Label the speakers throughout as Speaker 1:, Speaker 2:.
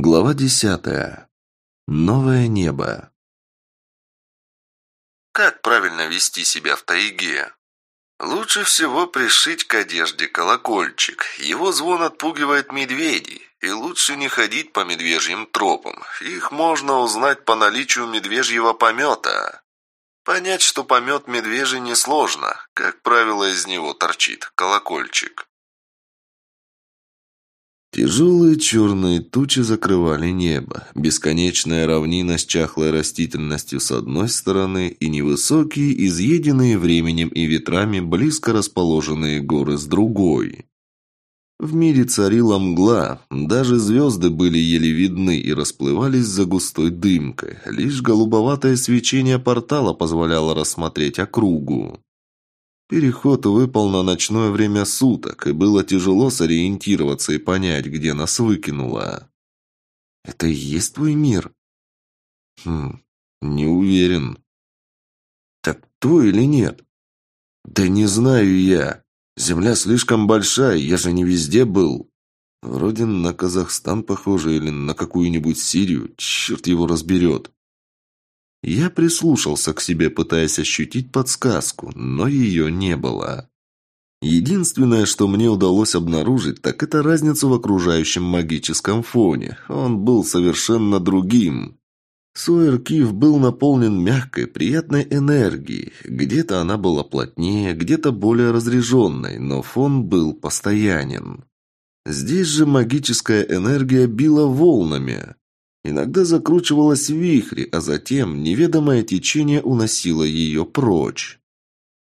Speaker 1: Глава десятая. Новое небо. Как правильно вести себя в тайге? Лучше всего пришить к одежде колокольчик. Его звон отпугивает медведей. И лучше не ходить по медвежьим тропам. Их можно узнать по наличию медвежьего помета. Понять, что помет медвежий несложно. Как правило, из него торчит колокольчик. Тяжелые черные тучи закрывали небо. Бесконечная равнина с чахлой растительностью с одной стороны и невысокие, изъеденные временем и ветрами, близко расположенные горы с другой. В мире царила мгла, даже звезды были еле видны и расплывались за густой дымкой. Лишь голубоватое свечение портала позволяло рассмотреть округу. Переход выпал на ночное время суток, и было тяжело сориентироваться и понять, где нас выкинуло. «Это и есть твой мир?» «Хм, не уверен». «Так твой или нет?» «Да не знаю я. Земля слишком большая, я же не везде был». «Вроде на Казахстан похоже или на какую-нибудь Сирию. Черт его разберет». Я прислушался к себе, пытаясь ощутить подсказку, но ее не было. Единственное, что мне удалось обнаружить, так это разницу в окружающем магическом фоне. Он был совершенно другим. Суэркив был наполнен мягкой, приятной энергией. Где-то она была плотнее, где-то более разреженной, но фон был постоянен. Здесь же магическая энергия била волнами. Иногда закручивалась в вихре, а затем неведомое течение уносило ее прочь.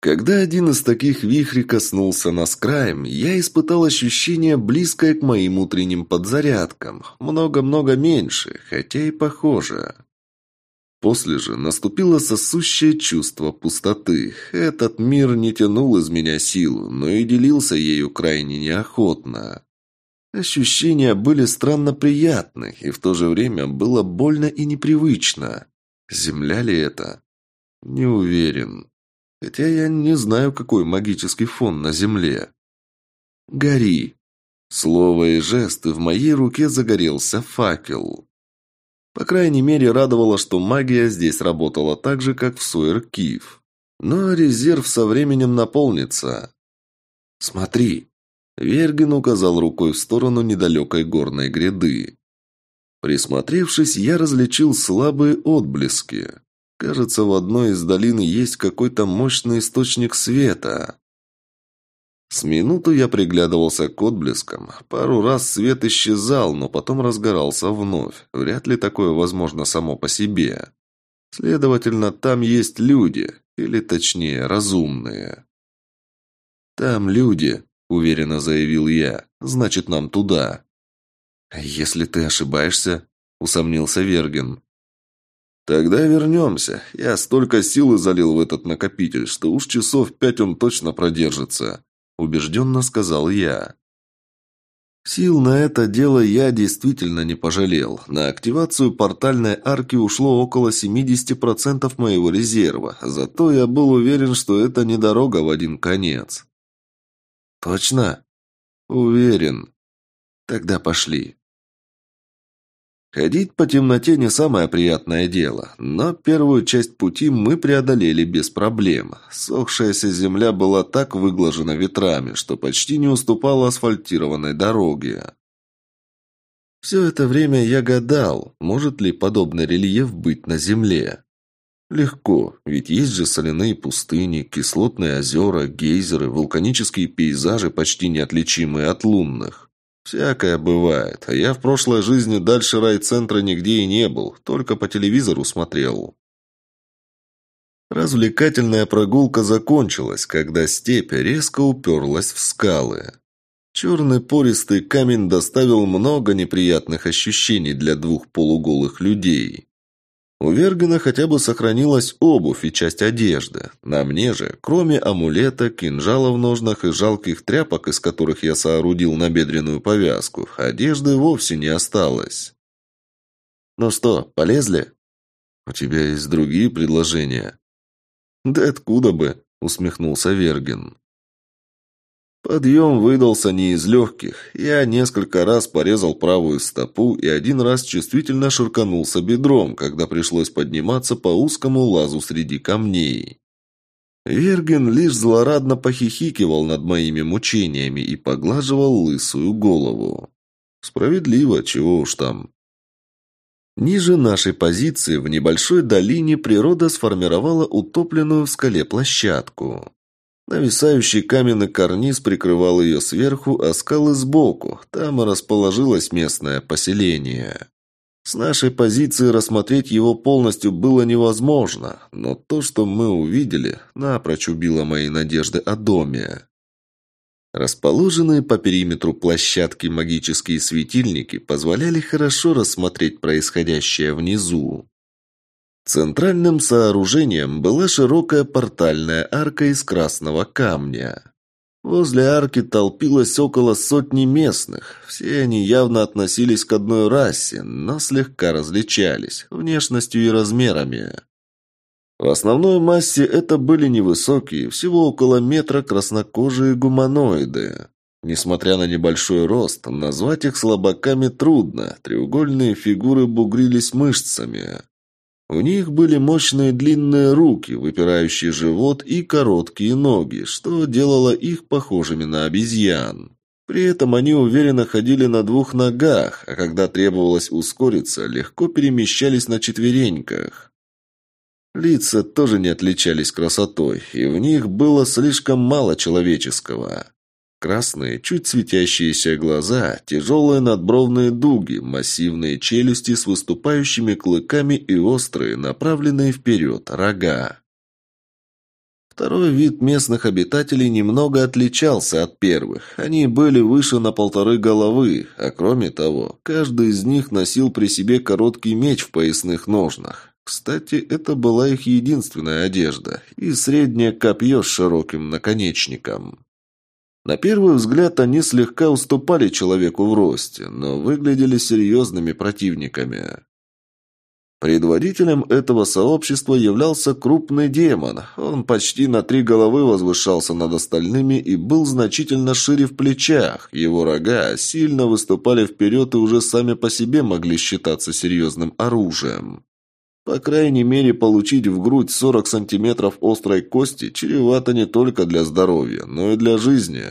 Speaker 1: Когда один из таких вихрей коснулся нас краем, я испытал ощущение, близкое к моим утренним подзарядкам. Много-много меньше, хотя и похоже. После же наступило сосущее чувство пустоты. Этот мир не тянул из меня силу, но и делился ею крайне неохотно. Ощущения были странно приятны, и в то же время было больно и непривычно. Земля ли это? Не уверен. Хотя я не знаю, какой магический фон на земле. «Гори!» Слово и жесты в моей руке загорелся факел. По крайней мере, радовало, что магия здесь работала так же, как в Суэркив. Но резерв со временем наполнится. «Смотри!» Верген указал рукой в сторону недалекой горной гряды. Присмотревшись, я различил слабые отблески. Кажется, в одной из долин есть какой-то мощный источник света. С минуту я приглядывался к отблескам. Пару раз свет исчезал, но потом разгорался вновь. Вряд ли такое возможно само по себе. Следовательно, там есть люди, или точнее, разумные. Там люди, – уверенно заявил я. «Значит, нам туда». «Если ты ошибаешься», – усомнился Верген. «Тогда вернемся. Я столько силы залил в этот накопитель, что уж часов пять он точно продержится», – убежденно сказал я. Сил на это дело я действительно не пожалел. На активацию портальной арки ушло около 70% моего резерва, зато я был уверен, что это не дорога в один конец. «Точно?» «Уверен. Тогда пошли». Ходить по темноте не самое приятное дело, но первую часть пути мы преодолели без проблем. Сохшаяся земля была так выглажена ветрами, что почти не уступала асфальтированной дороге. Все это время я гадал, может ли подобный рельеф быть на земле. Легко, ведь есть же соляные пустыни, кислотные озера, гейзеры, вулканические пейзажи, почти неотличимые от лунных. Всякое бывает, а я в прошлой жизни дальше райцентра нигде и не был, только по телевизору смотрел. Развлекательная прогулка закончилась, когда степь резко уперлась в скалы. Черный пористый камень доставил много неприятных ощущений для двух полуголых людей. У Вергана хотя бы сохранилась обувь и часть одежды. На мне же, кроме амулета, кинжала в ножнах и жалких тряпок, из которых я соорудил набедренную повязку, одежды вовсе не осталось. «Ну что, полезли?» «У тебя есть другие предложения?» «Да откуда бы?» – усмехнулся Верген. Подъем выдался не из легких. Я несколько раз порезал правую стопу и один раз чувствительно ширканулся бедром, когда пришлось подниматься по узкому лазу среди камней. Верген лишь злорадно похихикивал над моими мучениями и поглаживал лысую голову. Справедливо, чего уж там. Ниже нашей позиции в небольшой долине природа сформировала утопленную в скале площадку. Нависающий каменный карниз прикрывал ее сверху, а скалы сбоку. Там и расположилось местное поселение. С нашей позиции рассмотреть его полностью было невозможно, но то, что мы увидели, напрочь убило мои надежды о доме. Расположенные по периметру площадки магические светильники позволяли хорошо рассмотреть происходящее внизу. Центральным сооружением была широкая портальная арка из красного камня. Возле арки толпилось около сотни местных. Все они явно относились к одной расе, но слегка различались внешностью и размерами. В основной массе это были невысокие, всего около метра краснокожие гуманоиды. Несмотря на небольшой рост, назвать их слабаками трудно, треугольные фигуры бугрились мышцами. У них были мощные длинные руки, выпирающий живот и короткие ноги, что делало их похожими на обезьян. При этом они уверенно ходили на двух ногах, а когда требовалось ускориться, легко перемещались на четвереньках. Лица тоже не отличались красотой, и в них было слишком мало человеческого. Красные, чуть светящиеся глаза, тяжелые надбровные дуги, массивные челюсти с выступающими клыками и острые, направленные вперед, рога. Второй вид местных обитателей немного отличался от первых. Они были выше на полторы головы, а кроме того, каждый из них носил при себе короткий меч в поясных ножнах. Кстати, это была их единственная одежда и среднее копье с широким наконечником. На первый взгляд они слегка уступали человеку в росте, но выглядели серьезными противниками. Предводителем этого сообщества являлся крупный демон. Он почти на три головы возвышался над остальными и был значительно шире в плечах. Его рога сильно выступали вперед и уже сами по себе могли считаться серьезным оружием. По крайней мере, получить в грудь 40 сантиметров острой кости чревато не только для здоровья, но и для жизни.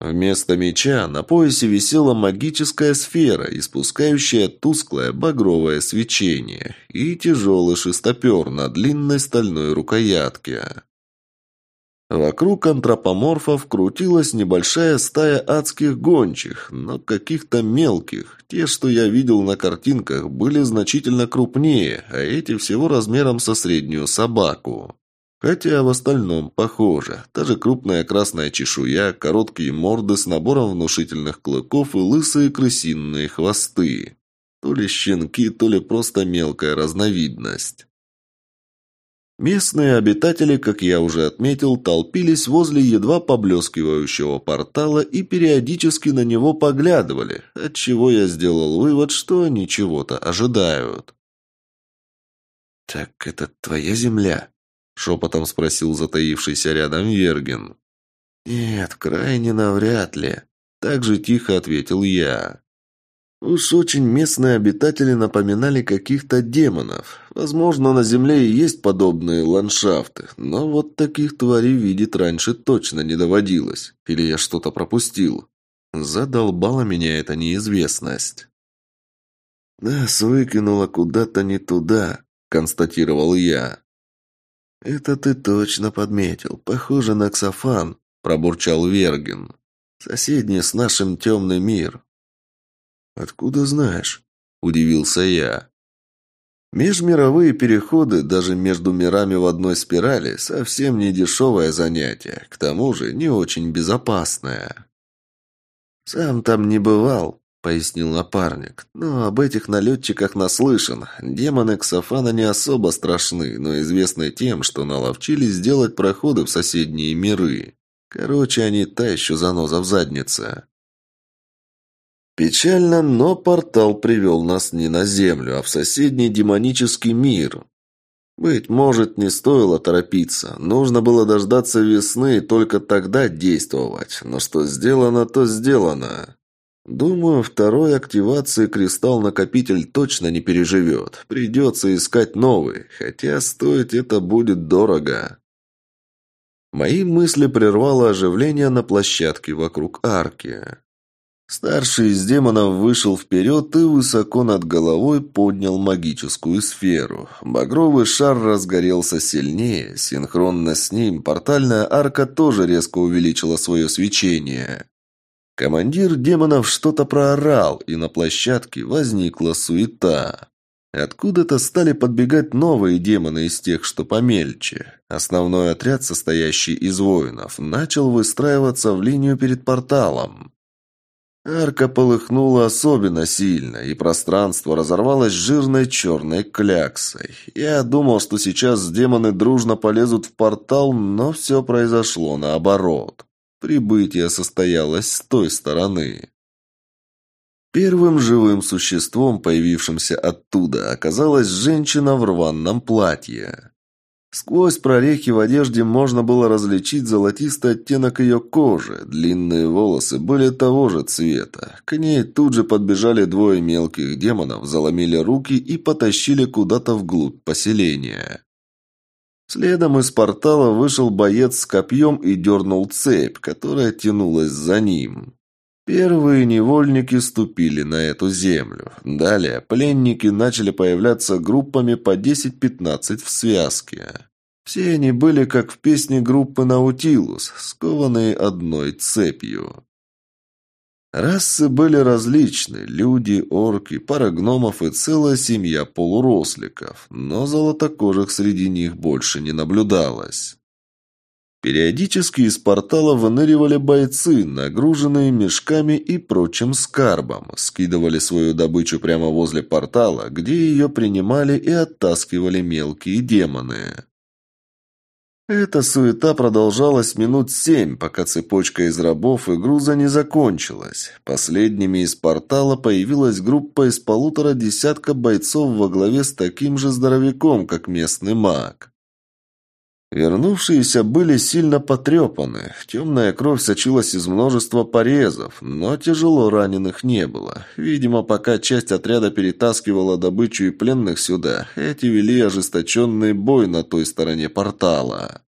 Speaker 1: Вместо меча на поясе висела магическая сфера, испускающая тусклое багровое свечение, и тяжелый шестопер на длинной стальной рукоятке. Вокруг антропоморфов крутилась небольшая стая адских гончих, но каких-то мелких. Те, что я видел на картинках, были значительно крупнее, а эти всего размером со среднюю собаку. Хотя в остальном похоже. Та же крупная красная чешуя, короткие морды с набором внушительных клыков и лысые крысиные хвосты. То ли щенки, то ли просто мелкая разновидность. Местные обитатели, как я уже отметил, толпились возле едва поблескивающего портала и периодически на него поглядывали, отчего я сделал вывод, что они чего-то ожидают. «Так это твоя земля?» – шепотом спросил затаившийся рядом Верген. «Нет, крайне навряд ли», – так же тихо ответил я. Уж очень местные обитатели напоминали каких-то демонов. Возможно, на Земле и есть подобные ландшафты, но вот таких тварей видеть раньше точно не доводилось. Или я что-то пропустил. Задолбала меня эта неизвестность. «Нас выкинуло куда-то не туда», — констатировал я. «Это ты точно подметил. Похоже на Ксофан», — пробурчал Верген. «Соседний с нашим темный мир. «Откуда знаешь?» – удивился я. Межмировые переходы даже между мирами в одной спирали совсем не дешевое занятие, к тому же не очень безопасное. «Сам там не бывал», — пояснил напарник, — «но об этих налетчиках наслышан. Демоны Ксофана не особо страшны, но известны тем, что наловчились сделать проходы в соседние миры. Короче, они та еще заноза в заднице». Печально, но портал привел нас не на Землю, а в соседний демонический мир. Быть может, не стоило торопиться. Нужно было дождаться весны и только тогда действовать. Но что сделано, то сделано. Думаю, второй активации кристалл-накопитель точно не переживет. Придется искать новый, хотя стоить это будет дорого. Мои мысли прервало оживление на площадке вокруг арки. Старший из демонов вышел вперед и высоко над головой поднял магическую сферу. Багровый шар разгорелся сильнее. Синхронно с ним портальная арка тоже резко увеличила свое свечение. Командир демонов что-то проорал, и на площадке возникла суета. Откуда-то стали подбегать новые демоны из тех, что помельче. Основной отряд, состоящий из воинов, начал выстраиваться в линию перед порталом. Арка полыхнула особенно сильно, и пространство разорвалось жирной черной кляксой. Я думал, что сейчас демоны дружно полезут в портал, но все произошло наоборот. Прибытие состоялось с той стороны. Первым живым существом, появившимся оттуда, оказалась женщина в рваном платье. Сквозь прорехи в одежде можно было различить золотистый оттенок ее кожи. Длинные волосы были того же цвета. К ней тут же подбежали двое мелких демонов, заломили руки и потащили куда-то вглубь поселения. Следом из портала вышел боец с копьем и дернул цепь, которая тянулась за ним. Первые невольники ступили на эту землю. Далее пленники начали появляться группами по 10-15 в связке. Все они были, как в песне группы «Наутилус», скованные одной цепью. Расы были различны – люди, орки, пара гномов и целая семья полуросликов, но золотокожих среди них больше не наблюдалось. Периодически из портала выныривали бойцы, нагруженные мешками и прочим скарбом, скидывали свою добычу прямо возле портала, где ее принимали и оттаскивали мелкие демоны. Эта суета продолжалась минут семь, пока цепочка из рабов и груза не закончилась. Последними из портала появилась группа из полутора десятка бойцов во главе с таким же здоровяком, как местный маг. Вернувшиеся были сильно потрепаны. Темная кровь сочилась из множества порезов, но тяжело раненых не было. Видимо, пока часть отряда перетаскивала добычу и пленных сюда, эти вели ожесточенный бой на той стороне портала.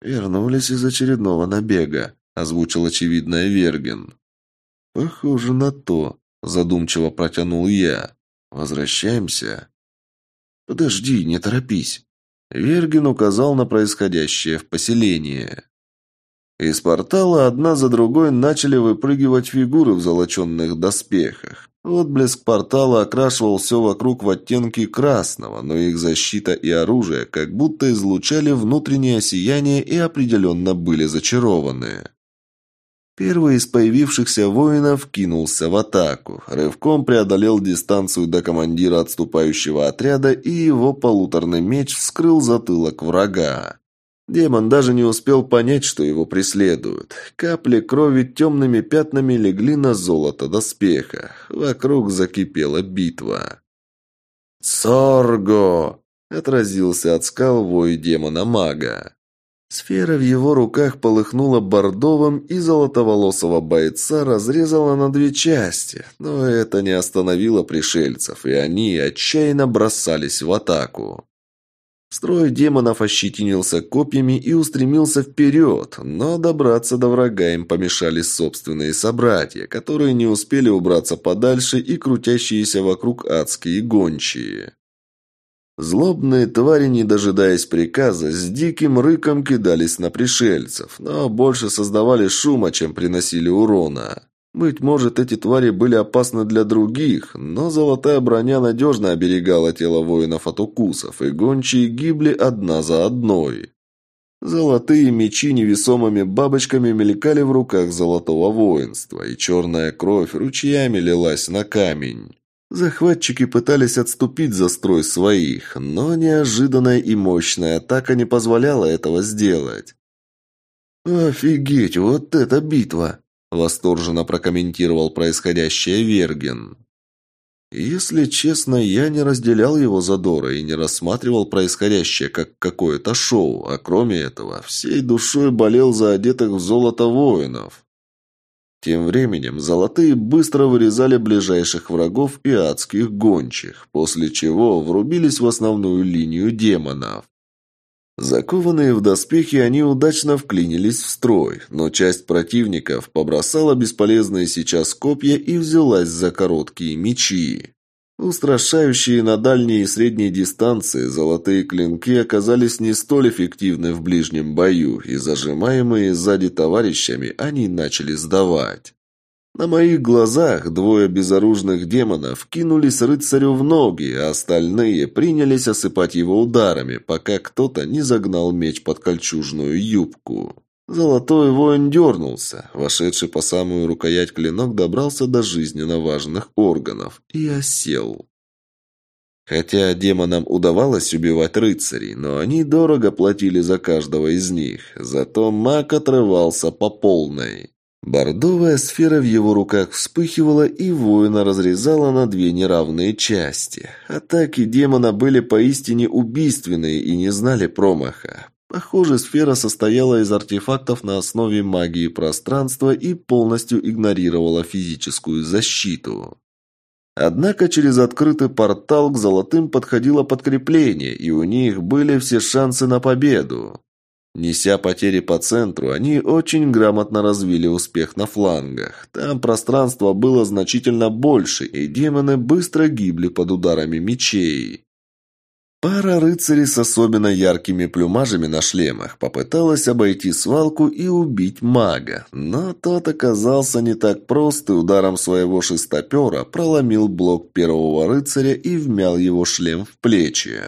Speaker 1: «Вернулись из очередного набега», — озвучил очевидное Верген. «Похоже на то», — задумчиво протянул я. «Возвращаемся?» «Подожди, не торопись». Вергин указал на происходящее в поселении. Из портала одна за другой начали выпрыгивать фигуры в золоченных доспехах. Отблеск портала окрашивал все вокруг в оттенки красного, но их защита и оружие как будто излучали внутреннее сияние и определенно были зачарованы. Первый из появившихся воинов кинулся в атаку. Рывком преодолел дистанцию до командира отступающего отряда, и его полуторный меч вскрыл затылок врага. Демон даже не успел понять, что его преследуют. Капли крови темными пятнами легли на золото доспеха. Вокруг закипела битва. «Сорго!» — отразился от скал вой демона-мага. Сфера в его руках полыхнула бордовым, и золотоволосого бойца разрезала на две части, но это не остановило пришельцев, и они отчаянно бросались в атаку. Строй демонов ощетинился копьями и устремился вперед, но добраться до врага им помешали собственные собратья, которые не успели убраться подальше и крутящиеся вокруг адские гончие. Злобные твари, не дожидаясь приказа, с диким рыком кидались на пришельцев, но больше создавали шума, чем приносили урона. Быть может, эти твари были опасны для других, но золотая броня надежно оберегала тело воинов от укусов, и гончие гибли одна за одной. Золотые мечи невесомыми бабочками мелькали в руках золотого воинства, и черная кровь ручьями лилась на камень. Захватчики пытались отступить за строй своих, но неожиданная и мощная атака не позволяла этого сделать. «Офигеть, вот это битва!» – восторженно прокомментировал происходящее Верген. Если честно, я не разделял его задора и не рассматривал происходящее как какое-то шоу, а кроме этого, всей душой болел за одетых в золото воинов. Тем временем золотые быстро вырезали ближайших врагов и адских гончих, после чего врубились в основную линию демонов. Закованные в доспехи, они удачно вклинились в строй, но часть противников побросала бесполезные сейчас копья и взялась за короткие мечи. Устрашающие на дальней и средней дистанции золотые клинки оказались не столь эффективны в ближнем бою, и зажимаемые сзади товарищами они начали сдавать. На моих глазах двое безоружных демонов кинулись рыцарю в ноги, а остальные принялись осыпать его ударами, пока кто-то не загнал меч под кольчужную юбку. Золотой воин дернулся. Вошедший по самую рукоять клинок добрался до жизненно важных органов и осел. Хотя демонам удавалось убивать рыцарей, но они дорого платили за каждого из них. Зато маг отрывался по полной. Бордовая сфера в его руках вспыхивала и воина разрезала на две неравные части. Атаки демона были поистине убийственные и не знали промаха. Похоже, сфера состояла из артефактов на основе магии пространства и полностью игнорировала физическую защиту. Однако через открытый портал к золотым подходило подкрепление, и у них были все шансы на победу. Неся потери по центру, они очень грамотно развили успех на флангах. Там пространство было значительно больше, и демоны быстро гибли под ударами мечей. Пара рыцарей с особенно яркими плюмажами на шлемах попыталась обойти свалку и убить мага, но тот оказался не так прост и ударом своего шестопера проломил блок первого рыцаря и вмял его шлем в плечи.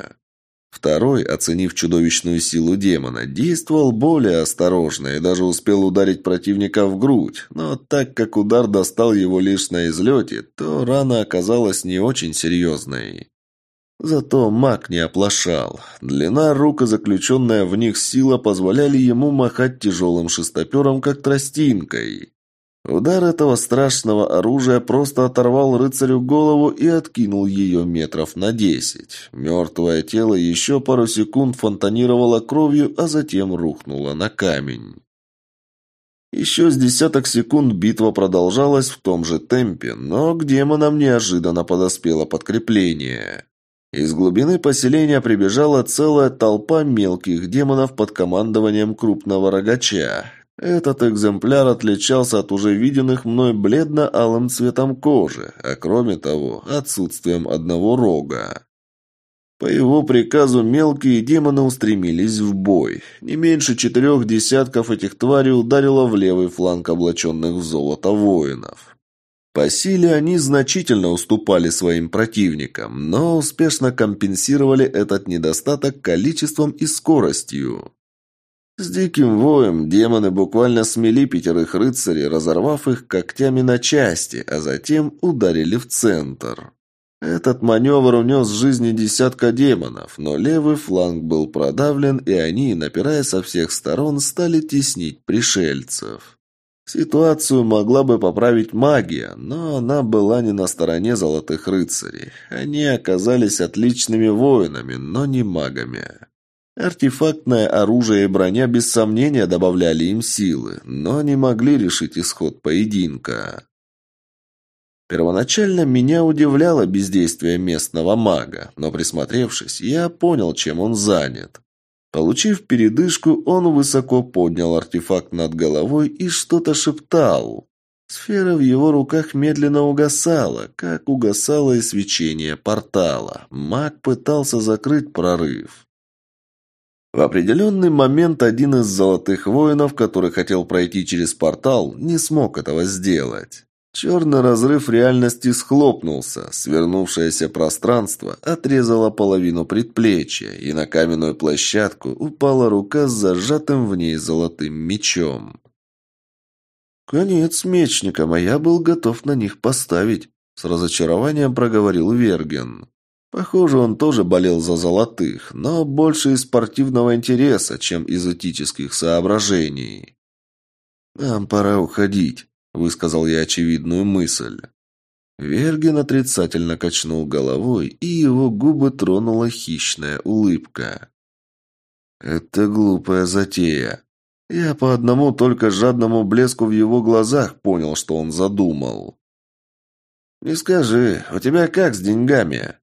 Speaker 1: Второй, оценив чудовищную силу демона, действовал более осторожно и даже успел ударить противника в грудь, но так как удар достал его лишь на излете, то рана оказалась не очень серьезной. Зато маг не оплошал. Длина рук и заключенная в них сила позволяли ему махать тяжелым шестопером, как тростинкой. Удар этого страшного оружия просто оторвал рыцарю голову и откинул ее метров на десять. Мертвое тело еще пару секунд фонтанировало кровью, а затем рухнуло на камень. Еще с десяток секунд битва продолжалась в том же темпе, но к демонам неожиданно подоспело подкрепление. Из глубины поселения прибежала целая толпа мелких демонов под командованием крупного рогача. Этот экземпляр отличался от уже виденных мной бледно-алым цветом кожи, а кроме того, отсутствием одного рога. По его приказу мелкие демоны устремились в бой. Не меньше четырех десятков этих тварей ударило в левый фланг облаченных в золото воинов. По силе они значительно уступали своим противникам, но успешно компенсировали этот недостаток количеством и скоростью. С диким воем демоны буквально смели пятерых рыцарей, разорвав их когтями на части, а затем ударили в центр. Этот маневр унес жизни десятка демонов, но левый фланг был продавлен, и они, напирая со всех сторон, стали теснить пришельцев. Ситуацию могла бы поправить магия, но она была не на стороне золотых рыцарей. Они оказались отличными воинами, но не магами. Артефактное оружие и броня без сомнения добавляли им силы, но не могли решить исход поединка. Первоначально меня удивляло бездействие местного мага, но присмотревшись, я понял, чем он занят. Получив передышку, он высоко поднял артефакт над головой и что-то шептал. Сфера в его руках медленно угасала, как угасало и свечение портала. Маг пытался закрыть прорыв. В определенный момент один из золотых воинов, который хотел пройти через портал, не смог этого сделать. Черный разрыв реальности схлопнулся, свернувшееся пространство отрезало половину предплечья, и на каменную площадку упала рука с зажатым в ней золотым мечом. «Конец мечникам, а я был готов на них поставить», — с разочарованием проговорил Верген. Похоже, он тоже болел за золотых, но больше из спортивного интереса, чем из этических соображений. «Нам пора уходить», высказал я очевидную мысль. Верген отрицательно качнул головой, и его губы тронула хищная улыбка. «Это глупая затея. Я по одному только жадному блеску в его глазах понял, что он задумал». «Не скажи, у тебя как с деньгами?»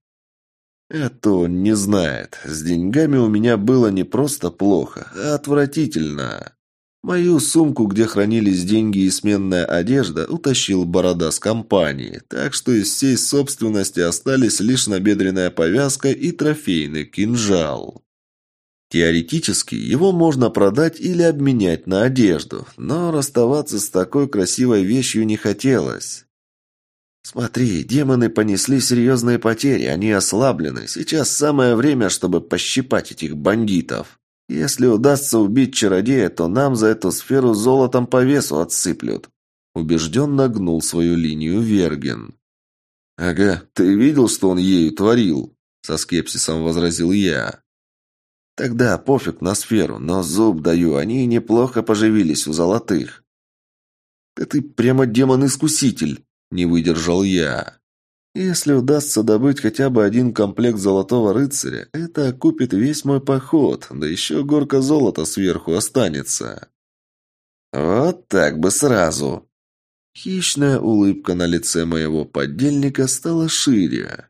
Speaker 1: «Это он не знает. С деньгами у меня было не просто плохо, а отвратительно». Мою сумку, где хранились деньги и сменная одежда, утащил борода с компании, так что из всей собственности остались лишь набедренная повязка и трофейный кинжал. Теоретически его можно продать или обменять на одежду, но расставаться с такой красивой вещью не хотелось. «Смотри, демоны понесли серьезные потери, они ослаблены. Сейчас самое время, чтобы пощипать этих бандитов». Если удастся убить чародея, то нам за эту сферу золотом по весу отсыплют. Убежденно гнул свою линию Верген. «Ага, ты видел, что он ею творил?» Со скепсисом возразил я. «Тогда пофиг на сферу, но зуб даю, они неплохо поживились у золотых». «Да ты прямо демон-искуситель!» Не выдержал я. Если удастся добыть хотя бы один комплект золотого рыцаря, это окупит весь мой поход, да еще горка золота сверху останется. Вот так бы сразу. Хищная улыбка на лице моего подельника стала шире.